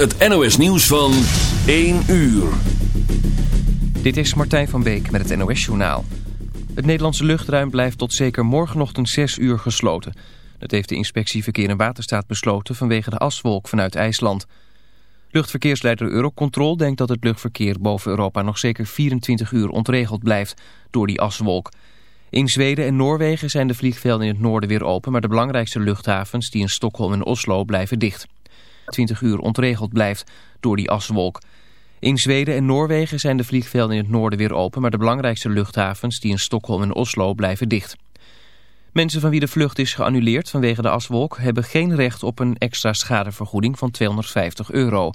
het NOS nieuws van 1 uur. Dit is Martijn van Beek met het NOS Journaal. Het Nederlandse luchtruim blijft tot zeker morgenochtend 6 uur gesloten. Dat heeft de inspectie Verkeer en Waterstaat besloten vanwege de aswolk vanuit IJsland. Luchtverkeersleider Eurocontrol denkt dat het luchtverkeer boven Europa nog zeker 24 uur ontregeld blijft door die aswolk. In Zweden en Noorwegen zijn de vliegvelden in het noorden weer open, maar de belangrijkste luchthavens die in Stockholm en Oslo blijven dicht. 20 uur ontregeld blijft door die aswolk. In Zweden en Noorwegen zijn de vliegvelden in het noorden weer open, maar de belangrijkste luchthavens die in Stockholm en Oslo blijven dicht. Mensen van wie de vlucht is geannuleerd vanwege de aswolk hebben geen recht op een extra schadevergoeding van 250 euro.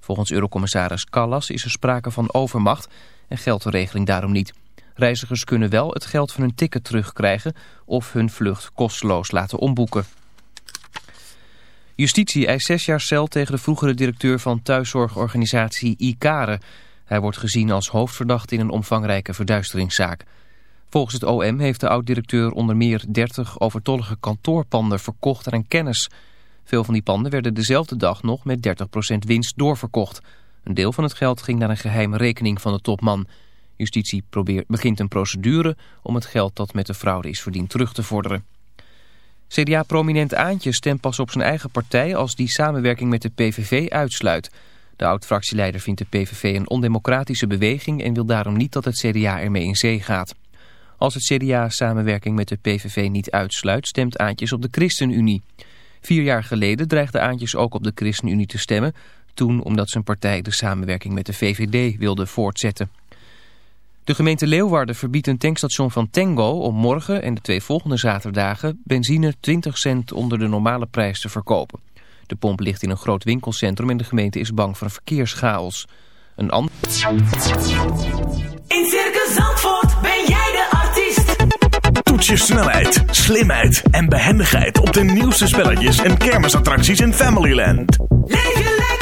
Volgens eurocommissaris Callas is er sprake van overmacht en geldt de regeling daarom niet. Reizigers kunnen wel het geld van hun ticket terugkrijgen of hun vlucht kosteloos laten omboeken. Justitie eist zes jaar cel tegen de vroegere directeur van thuiszorgorganisatie ICARE. Hij wordt gezien als hoofdverdachte in een omvangrijke verduisteringszaak. Volgens het OM heeft de oud-directeur onder meer 30 overtollige kantoorpanden verkocht aan kennis. Veel van die panden werden dezelfde dag nog met 30% winst doorverkocht. Een deel van het geld ging naar een geheime rekening van de topman. Justitie probeert, begint een procedure om het geld dat met de fraude is verdiend terug te vorderen. CDA-prominent Aantje stemt pas op zijn eigen partij als die samenwerking met de PVV uitsluit. De oud-fractieleider vindt de PVV een ondemocratische beweging en wil daarom niet dat het CDA ermee in zee gaat. Als het CDA samenwerking met de PVV niet uitsluit, stemt Aantjes op de ChristenUnie. Vier jaar geleden dreigde Aantjes ook op de ChristenUnie te stemmen, toen omdat zijn partij de samenwerking met de VVD wilde voortzetten. De gemeente Leeuwarden verbiedt een tankstation van Tango om morgen en de twee volgende zaterdagen benzine 20 cent onder de normale prijs te verkopen. De pomp ligt in een groot winkelcentrum en de gemeente is bang voor een verkeerschaos. Een ander... In Circus Zandvoort ben jij de artiest. Toets je snelheid, slimheid en behendigheid op de nieuwste spelletjes en kermisattracties in Familyland. Leef je lekker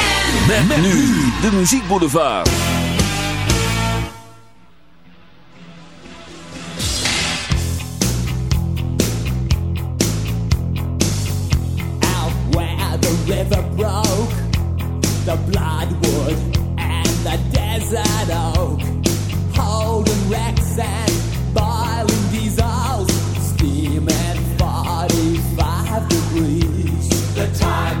Met, met nu de muziekboulevard. out where the river broke, the bloodwood and the desert oak, holding wrecks and boiling diesels, steaming 45 degrees. The time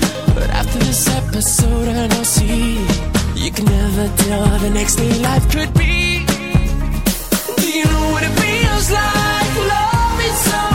after this episode, and I'll see you can never tell the next day life could be. Do you know what it feels like? Love is so.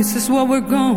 This is what we're going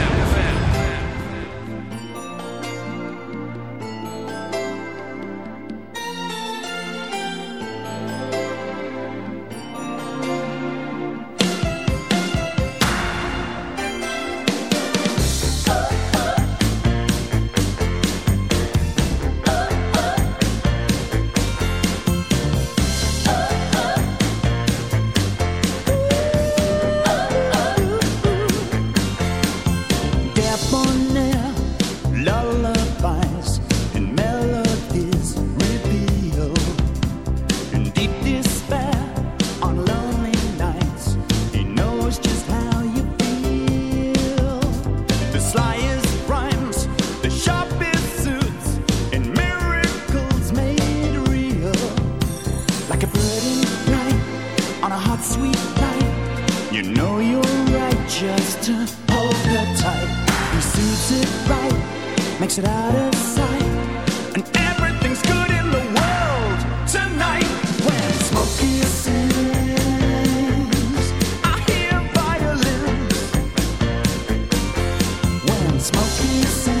sand.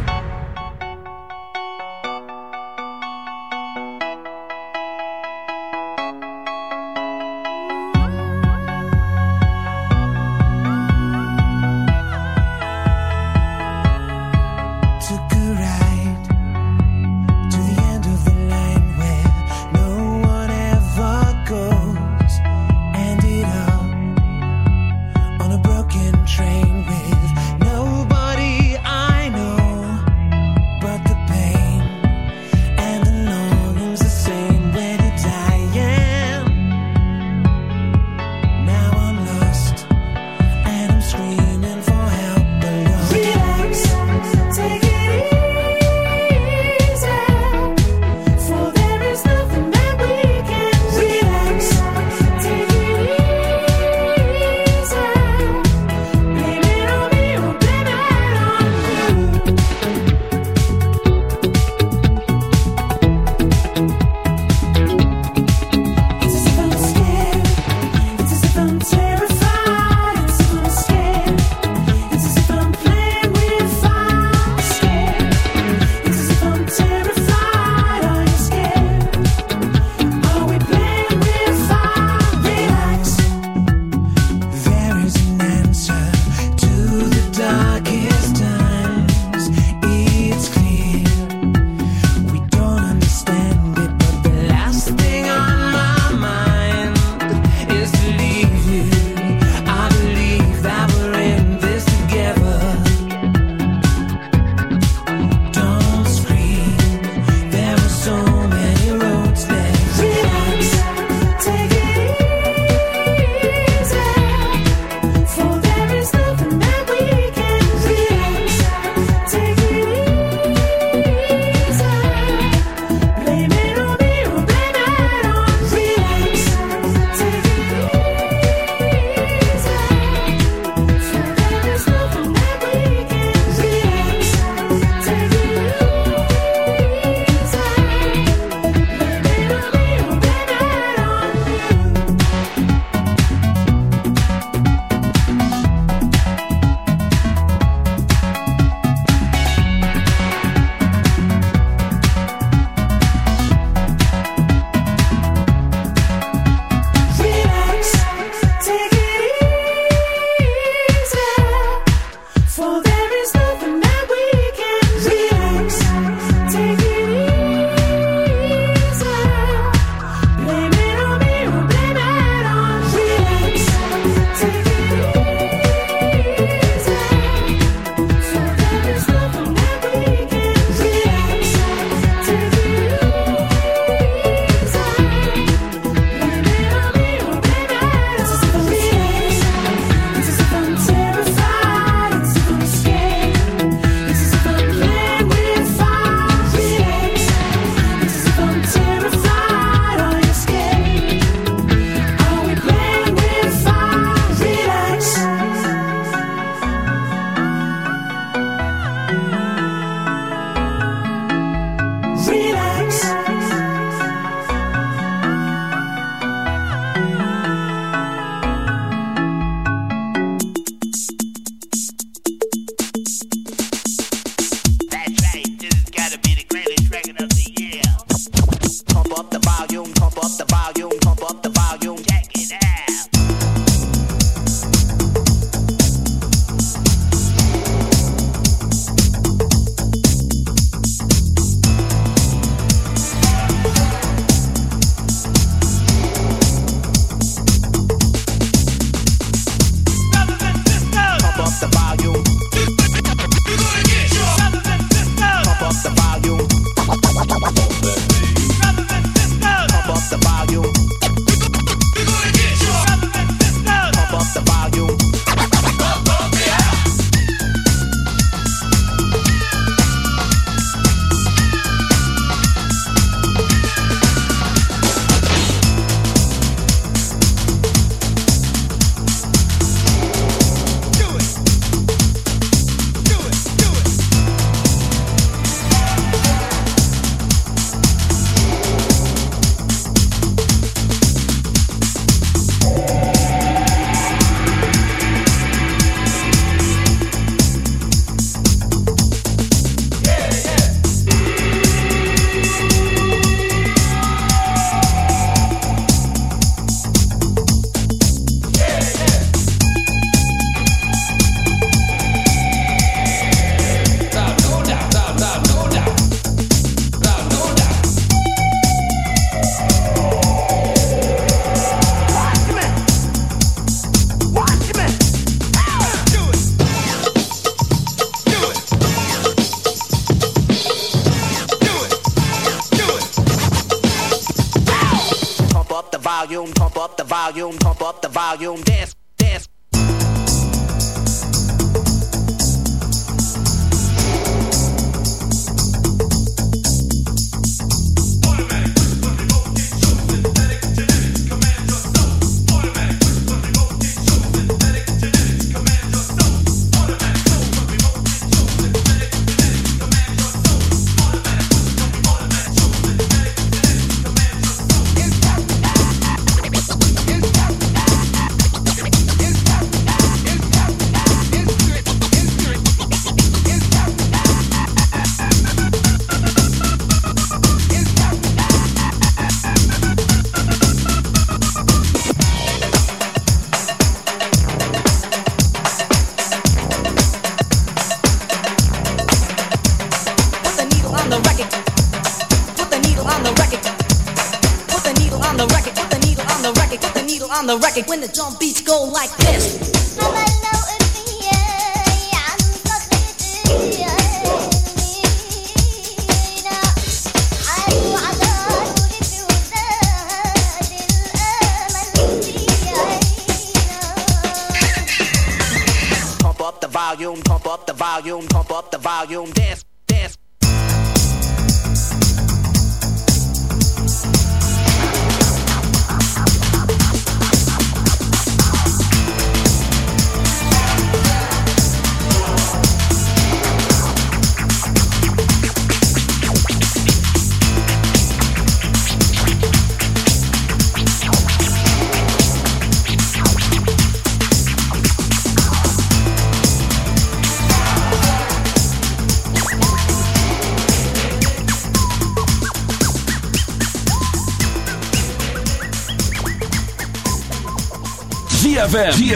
The record. When the drum beats go like this.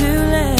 too late.